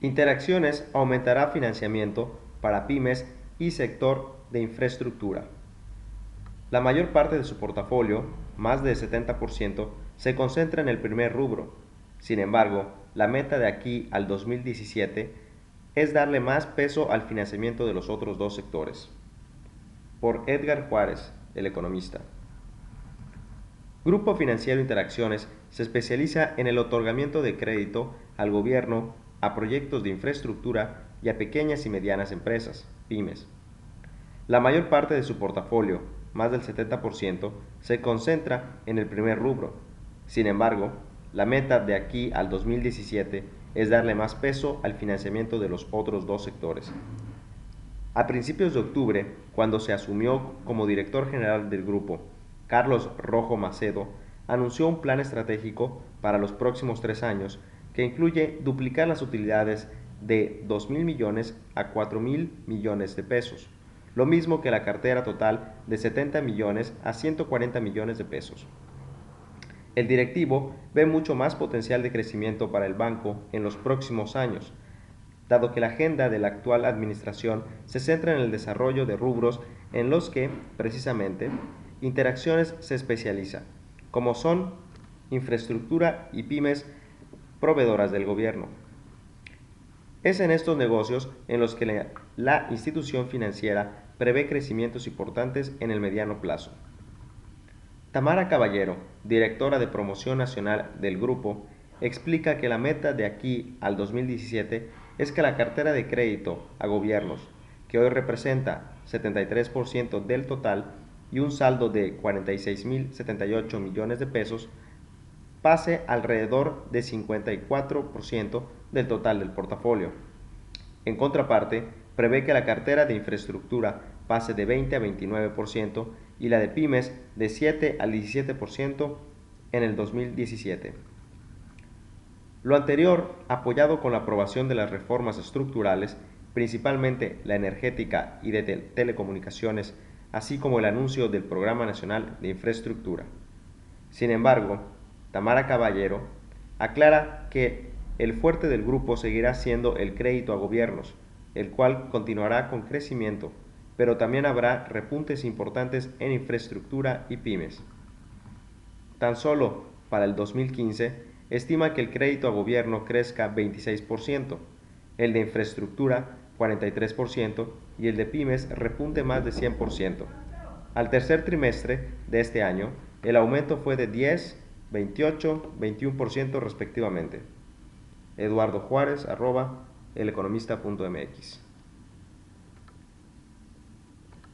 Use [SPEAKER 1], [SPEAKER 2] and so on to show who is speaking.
[SPEAKER 1] Interacciones aumentará financiamiento para pymes y sector de infraestructura. La mayor parte de su portafolio, más del 70%, se concentra en el primer rubro. Sin embargo, la meta de aquí al 2017 es darle más peso al financiamiento de los otros dos sectores. Por Edgar Juárez, el economista. Grupo Financiero Interacciones se especializa en el otorgamiento de crédito al gobierno, a proyectos de infraestructura y a pequeñas y medianas empresas, pymes. La mayor parte de su portafolio, más del 70%, se concentra en el primer rubro. Sin embargo, la meta de aquí al 2017 es darle más peso al financiamiento de los otros dos sectores. A principios de octubre, cuando se asumió como director general del grupo, Carlos Rojo Macedo anunció un plan estratégico para los próximos tres años que incluye duplicar las utilidades de 2 mil millones a 4 mil millones de pesos, lo mismo que la cartera total de 70 millones a 140 millones de pesos. El directivo ve mucho más potencial de crecimiento para el banco en los próximos años, dado que la agenda de la actual administración se centra en el desarrollo de rubros en los que, precisamente, interacciones se especializa, como son infraestructura y pymes proveedoras del gobierno. Es en estos negocios en los que la, institución financiera prevé crecimientos importantes en el mediano plazo. Tamara Caballero, directora de promoción nacional del grupo, explica que la meta de aquí al 2017 es que la cartera de crédito a gobiernos, que hoy representa 73% del total, y un saldo de 46.078 millones de pesos pase alrededor de 54% del total del portafolio. En contraparte, prevé que la cartera de infraestructura pase de 20 a 29% y la de pymes de 7 al 17% en el 2017. Lo anterior, apoyado con la aprobación de las reformas estructurales, principalmente la energética y de telecomunicaciones, así como el anuncio del Programa Nacional de Infraestructura. Sin embargo, Tamara Caballero aclara que el fuerte del grupo seguirá siendo el crédito a gobiernos, el cual continuará con crecimiento, pero también habrá repuntes importantes en infraestructura y pymes. Tan solo para el 2015 estima que el crédito a gobierno crezca 26%, el de infraestructura 43% y el de pymes repunte más de 100%. Al tercer trimestre de este año, el aumento fue de 10, 28, 21% respectivamente. Eduardo Juárez, arroba, eleconomista.mx.